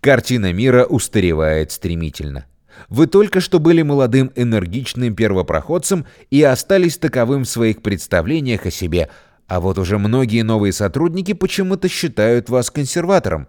Картина мира устаревает стремительно. Вы только что были молодым энергичным первопроходцем и остались таковым в своих представлениях о себе, а вот уже многие новые сотрудники почему-то считают вас консерватором.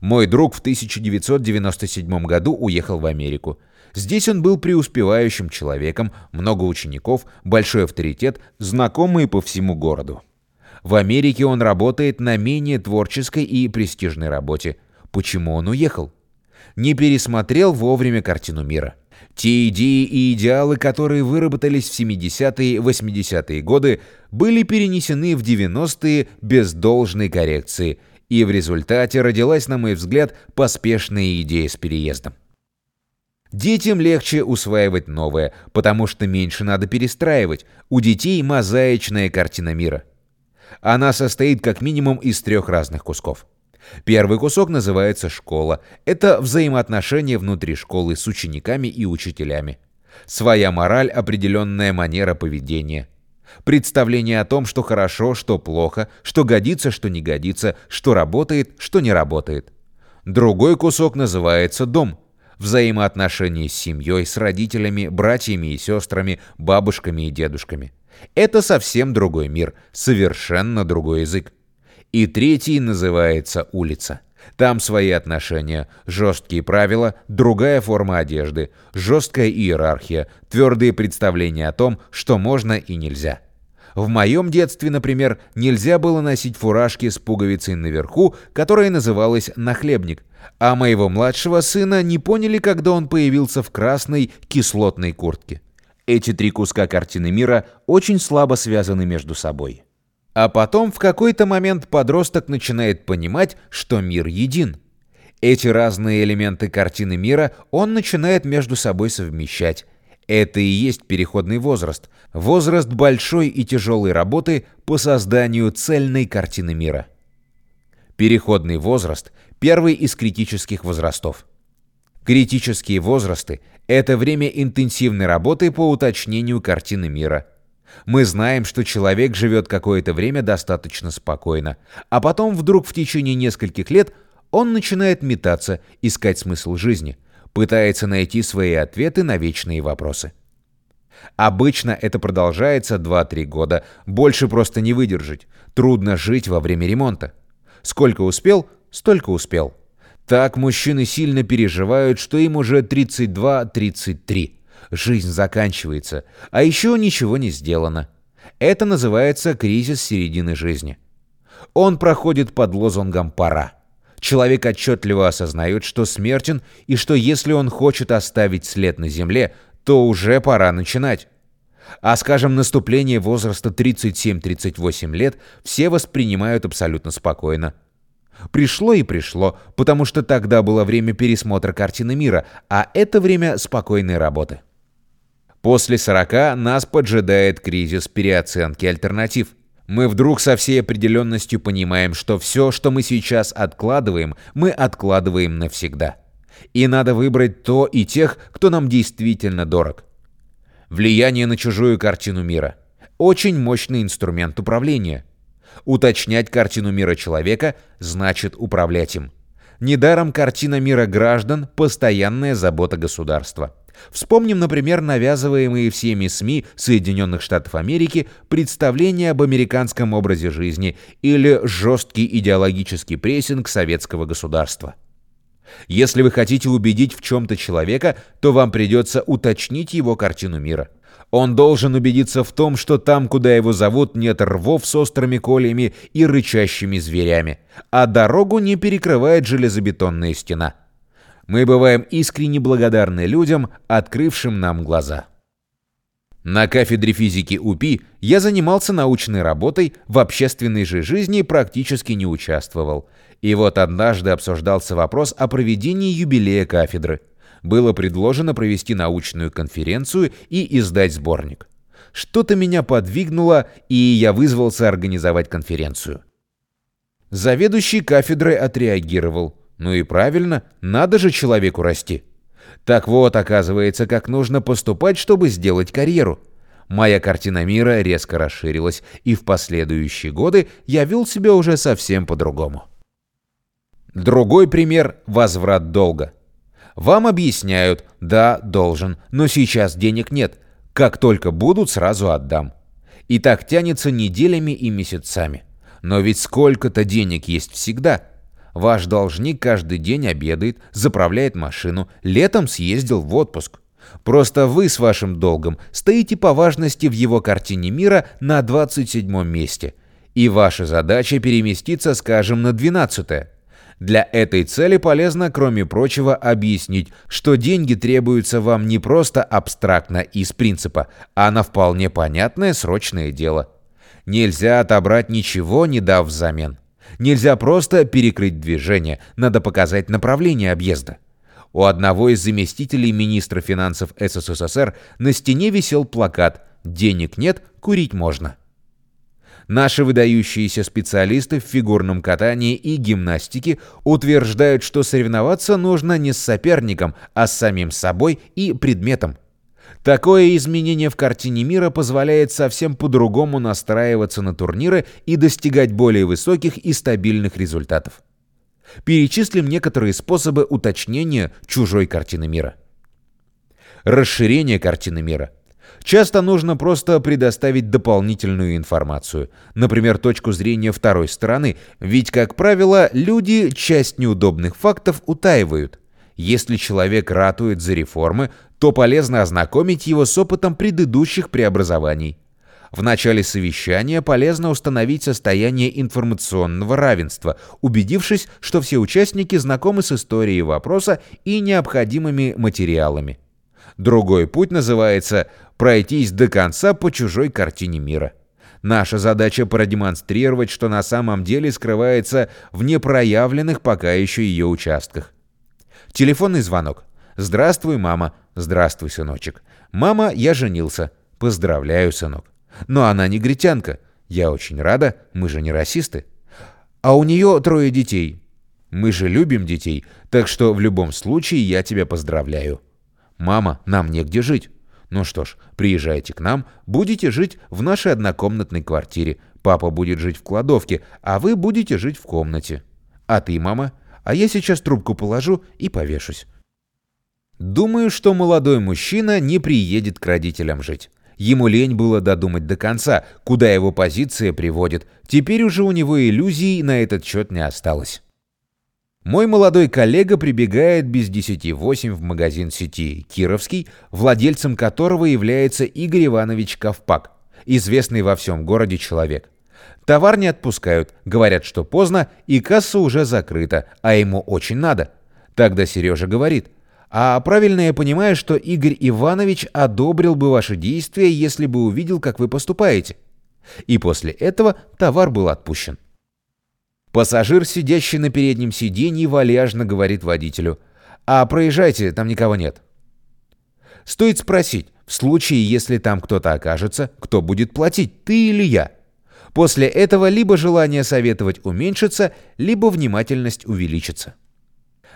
Мой друг в 1997 году уехал в Америку. Здесь он был преуспевающим человеком, много учеников, большой авторитет, знакомый по всему городу. В Америке он работает на менее творческой и престижной работе – Почему он уехал? Не пересмотрел вовремя картину мира. Те идеи и идеалы, которые выработались в 70-е 80-е годы, были перенесены в 90-е без должной коррекции, и в результате родилась, на мой взгляд, поспешная идея с переездом. Детям легче усваивать новое, потому что меньше надо перестраивать. У детей мозаичная картина мира. Она состоит как минимум из трех разных кусков. Первый кусок называется «Школа». Это взаимоотношения внутри школы с учениками и учителями. Своя мораль, определенная манера поведения. Представление о том, что хорошо, что плохо, что годится, что не годится, что работает, что не работает. Другой кусок называется «Дом». Взаимоотношения с семьей, с родителями, братьями и сестрами, бабушками и дедушками. Это совсем другой мир, совершенно другой язык. И третий называется улица. Там свои отношения, жесткие правила, другая форма одежды, жесткая иерархия, твердые представления о том, что можно и нельзя. В моем детстве, например, нельзя было носить фуражки с пуговицей наверху, которая называлась «нахлебник», а моего младшего сына не поняли, когда он появился в красной кислотной куртке. Эти три куска картины мира очень слабо связаны между собой. А потом в какой-то момент подросток начинает понимать, что мир един. Эти разные элементы картины мира он начинает между собой совмещать. Это и есть переходный возраст. Возраст большой и тяжелой работы по созданию цельной картины мира. Переходный возраст – первый из критических возрастов. Критические возрасты – это время интенсивной работы по уточнению картины мира – мы знаем, что человек живет какое-то время достаточно спокойно, а потом вдруг в течение нескольких лет он начинает метаться, искать смысл жизни, пытается найти свои ответы на вечные вопросы. Обычно это продолжается 2-3 года, больше просто не выдержать. Трудно жить во время ремонта. Сколько успел, столько успел. Так мужчины сильно переживают, что им уже 32-33. Жизнь заканчивается, а еще ничего не сделано. Это называется кризис середины жизни. Он проходит под лозунгом «пора». Человек отчетливо осознает, что смертен, и что если он хочет оставить след на земле, то уже пора начинать. А, скажем, наступление возраста 37-38 лет все воспринимают абсолютно спокойно. Пришло и пришло, потому что тогда было время пересмотра картины мира, а это время спокойной работы. После 40 нас поджидает кризис переоценки альтернатив. Мы вдруг со всей определенностью понимаем, что все, что мы сейчас откладываем, мы откладываем навсегда. И надо выбрать то и тех, кто нам действительно дорог. Влияние на чужую картину мира. Очень мощный инструмент управления. Уточнять картину мира человека значит управлять им. Недаром картина мира граждан – постоянная забота государства. Вспомним, например, навязываемые всеми СМИ Соединенных Штатов Америки представления об американском образе жизни или жесткий идеологический прессинг советского государства. Если вы хотите убедить в чем-то человека, то вам придется уточнить его картину мира. Он должен убедиться в том, что там, куда его зовут, нет рвов с острыми колями и рычащими зверями, а дорогу не перекрывает железобетонная стена – мы бываем искренне благодарны людям, открывшим нам глаза. На кафедре физики УПИ я занимался научной работой, в общественной же жизни практически не участвовал. И вот однажды обсуждался вопрос о проведении юбилея кафедры. Было предложено провести научную конференцию и издать сборник. Что-то меня подвигнуло, и я вызвался организовать конференцию. Заведующий кафедрой отреагировал. Ну и правильно, надо же человеку расти. Так вот, оказывается, как нужно поступать, чтобы сделать карьеру. Моя картина мира резко расширилась, и в последующие годы я вел себя уже совсем по-другому. Другой пример – возврат долга. Вам объясняют, да, должен, но сейчас денег нет. Как только будут, сразу отдам. И так тянется неделями и месяцами. Но ведь сколько-то денег есть всегда. Ваш должник каждый день обедает, заправляет машину, летом съездил в отпуск. Просто вы с вашим долгом стоите по важности в его картине мира на 27 месте. И ваша задача переместиться, скажем, на 12 -е. Для этой цели полезно, кроме прочего, объяснить, что деньги требуются вам не просто абстрактно из принципа, а на вполне понятное срочное дело. Нельзя отобрать ничего, не дав взамен. Нельзя просто перекрыть движение, надо показать направление объезда. У одного из заместителей министра финансов СССР на стене висел плакат «Денег нет, курить можно». Наши выдающиеся специалисты в фигурном катании и гимнастике утверждают, что соревноваться нужно не с соперником, а с самим собой и предметом. Такое изменение в картине мира позволяет совсем по-другому настраиваться на турниры и достигать более высоких и стабильных результатов. Перечислим некоторые способы уточнения чужой картины мира. Расширение картины мира – Часто нужно просто предоставить дополнительную информацию, например, точку зрения второй стороны, ведь, как правило, люди часть неудобных фактов утаивают. Если человек ратует за реформы, то полезно ознакомить его с опытом предыдущих преобразований. В начале совещания полезно установить состояние информационного равенства, убедившись, что все участники знакомы с историей вопроса и необходимыми материалами. Другой путь называется «пройтись до конца по чужой картине мира». Наша задача продемонстрировать, что на самом деле скрывается в непроявленных пока еще ее участках. Телефонный звонок. «Здравствуй, мама». «Здравствуй, сыночек». «Мама, я женился». «Поздравляю, сынок». «Но она негритянка». «Я очень рада, мы же не расисты». «А у нее трое детей». «Мы же любим детей, так что в любом случае я тебя поздравляю». «Мама, нам негде жить». «Ну что ж, приезжайте к нам, будете жить в нашей однокомнатной квартире. Папа будет жить в кладовке, а вы будете жить в комнате. А ты, мама? А я сейчас трубку положу и повешусь». Думаю, что молодой мужчина не приедет к родителям жить. Ему лень было додумать до конца, куда его позиция приводит. Теперь уже у него иллюзий на этот счет не осталось. Мой молодой коллега прибегает без десяти восемь в магазин сети «Кировский», владельцем которого является Игорь Иванович Ковпак, известный во всем городе человек. Товар не отпускают, говорят, что поздно, и касса уже закрыта, а ему очень надо. Тогда Сережа говорит, а правильно я понимаю, что Игорь Иванович одобрил бы ваши действия, если бы увидел, как вы поступаете. И после этого товар был отпущен. Пассажир, сидящий на переднем сиденье, вальяжно говорит водителю. «А проезжайте, там никого нет». Стоит спросить, в случае, если там кто-то окажется, кто будет платить, ты или я? После этого либо желание советовать уменьшится, либо внимательность увеличится.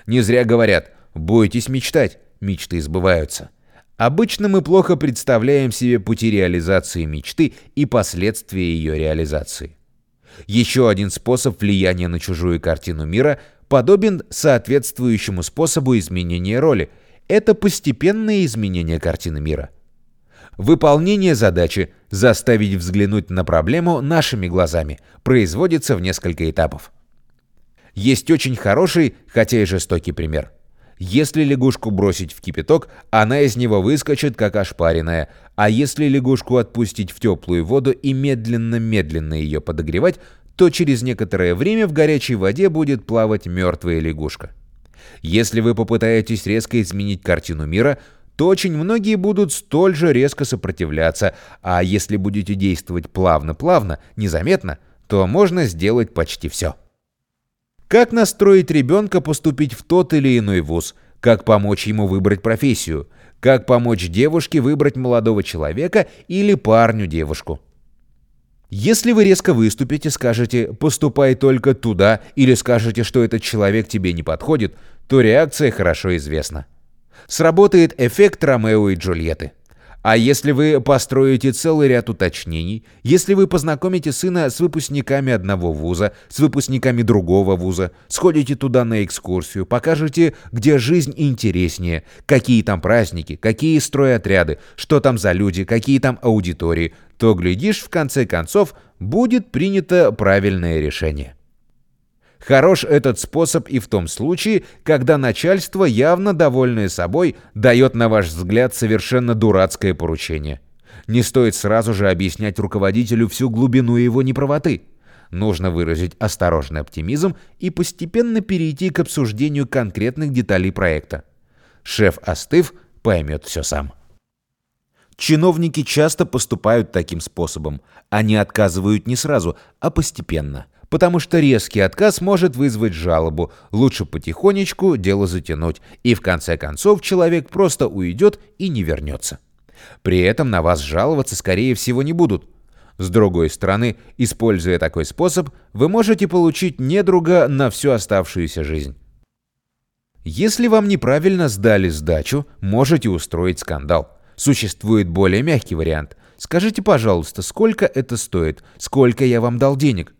Не зря говорят «бойтесь мечтать», мечты сбываются. Обычно мы плохо представляем себе пути реализации мечты и последствия ее реализации. Еще один способ влияния на чужую картину мира подобен соответствующему способу изменения роли. Это постепенное изменение картины мира. Выполнение задачи заставить взглянуть на проблему нашими глазами производится в несколько этапов. Есть очень хороший, хотя и жестокий пример – если лягушку бросить в кипяток, она из него выскочит, как ошпаренная, а если лягушку отпустить в теплую воду и медленно-медленно ее подогревать, то через некоторое время в горячей воде будет плавать мертвая лягушка. Если вы попытаетесь резко изменить картину мира, то очень многие будут столь же резко сопротивляться, а если будете действовать плавно-плавно, незаметно, то можно сделать почти все. Как настроить ребенка поступить в тот или иной вуз? Как помочь ему выбрать профессию? Как помочь девушке выбрать молодого человека или парню девушку? Если вы резко выступите, скажете «поступай только туда» или скажете, что этот человек тебе не подходит, то реакция хорошо известна. Сработает эффект Ромео и Джульетты. А если вы построите целый ряд уточнений, если вы познакомите сына с выпускниками одного вуза, с выпускниками другого вуза, сходите туда на экскурсию, покажете, где жизнь интереснее, какие там праздники, какие стройотряды, что там за люди, какие там аудитории, то, глядишь, в конце концов, будет принято правильное решение. Хорош этот способ и в том случае, когда начальство, явно довольное собой, дает, на ваш взгляд, совершенно дурацкое поручение. Не стоит сразу же объяснять руководителю всю глубину его неправоты. Нужно выразить осторожный оптимизм и постепенно перейти к обсуждению конкретных деталей проекта. Шеф, остыв, поймет все сам. Чиновники часто поступают таким способом. Они отказывают не сразу, а постепенно – потому что резкий отказ может вызвать жалобу. Лучше потихонечку дело затянуть, и в конце концов человек просто уйдет и не вернется. При этом на вас жаловаться, скорее всего, не будут. С другой стороны, используя такой способ, вы можете получить недруга на всю оставшуюся жизнь. Если вам неправильно сдали сдачу, можете устроить скандал. Существует более мягкий вариант. Скажите, пожалуйста, сколько это стоит? Сколько я вам дал денег?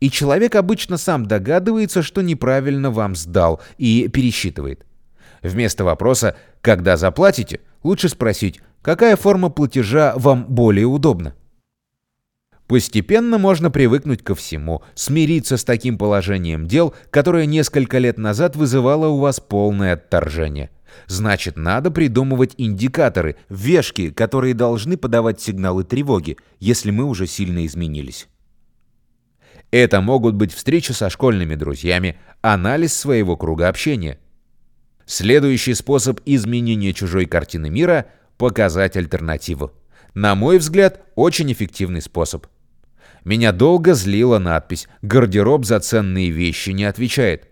И человек обычно сам догадывается, что неправильно вам сдал, и пересчитывает. Вместо вопроса «когда заплатите?» лучше спросить «какая форма платежа вам более удобна?» Постепенно можно привыкнуть ко всему, смириться с таким положением дел, которое несколько лет назад вызывало у вас полное отторжение. Значит, надо придумывать индикаторы, вешки, которые должны подавать сигналы тревоги, если мы уже сильно изменились. Это могут быть встречи со школьными друзьями, анализ своего круга общения. Следующий способ изменения чужой картины мира – показать альтернативу. На мой взгляд, очень эффективный способ. Меня долго злила надпись «Гардероб за ценные вещи не отвечает».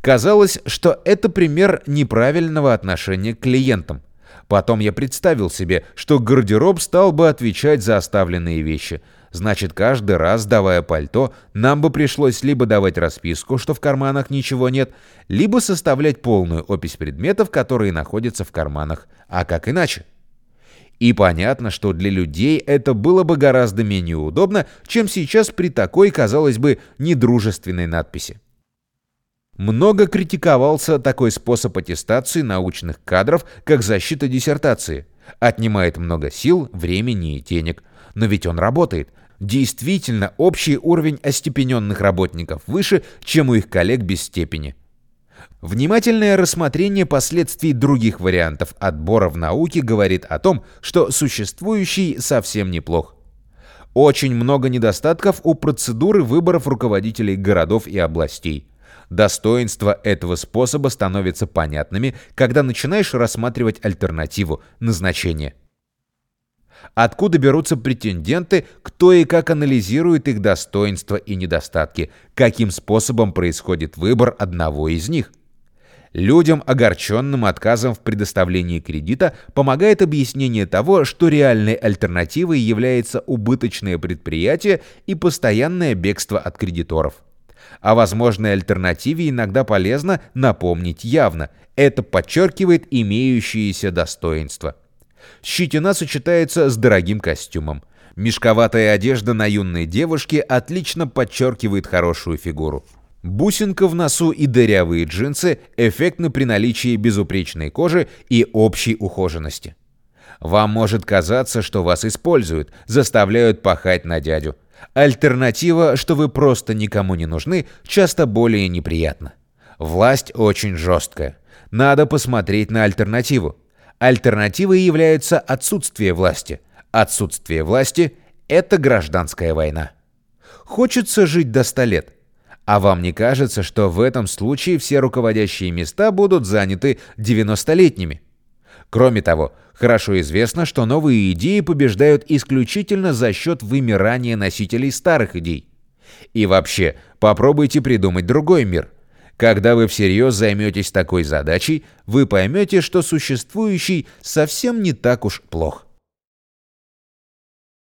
Казалось, что это пример неправильного отношения к клиентам. Потом я представил себе, что гардероб стал бы отвечать за оставленные вещи – Значит, каждый раз, давая пальто, нам бы пришлось либо давать расписку, что в карманах ничего нет, либо составлять полную опись предметов, которые находятся в карманах. А как иначе? И понятно, что для людей это было бы гораздо менее удобно, чем сейчас при такой, казалось бы, недружественной надписи. Много критиковался такой способ аттестации научных кадров, как защита диссертации. Отнимает много сил, времени и денег. Но ведь он работает. Действительно, общий уровень остепененных работников выше, чем у их коллег без степени. Внимательное рассмотрение последствий других вариантов отбора в науке говорит о том, что существующий совсем неплох. Очень много недостатков у процедуры выборов руководителей городов и областей. Достоинства этого способа становятся понятными, когда начинаешь рассматривать альтернативу назначения. Откуда берутся претенденты, кто и как анализирует их достоинства и недостатки, каким способом происходит выбор одного из них. Людям, огорченным отказом в предоставлении кредита, помогает объяснение того, что реальной альтернативой является убыточное предприятие и постоянное бегство от кредиторов. О возможной альтернативе иногда полезно напомнить явно. Это подчеркивает имеющиеся достоинства. Щетина сочетается с дорогим костюмом. Мешковатая одежда на юной девушке отлично подчеркивает хорошую фигуру. Бусинка в носу и дырявые джинсы эффектны при наличии безупречной кожи и общей ухоженности. Вам может казаться, что вас используют, заставляют пахать на дядю. Альтернатива, что вы просто никому не нужны, часто более неприятна. Власть очень жесткая. Надо посмотреть на альтернативу. Альтернативой является отсутствие власти. Отсутствие власти – это гражданская война. Хочется жить до 100 лет. А вам не кажется, что в этом случае все руководящие места будут заняты 90-летними? Кроме того, хорошо известно, что новые идеи побеждают исключительно за счет вымирания носителей старых идей. И вообще, попробуйте придумать другой мир – когда вы всерьез займетесь такой задачей, вы поймете, что существующий совсем не так уж плох.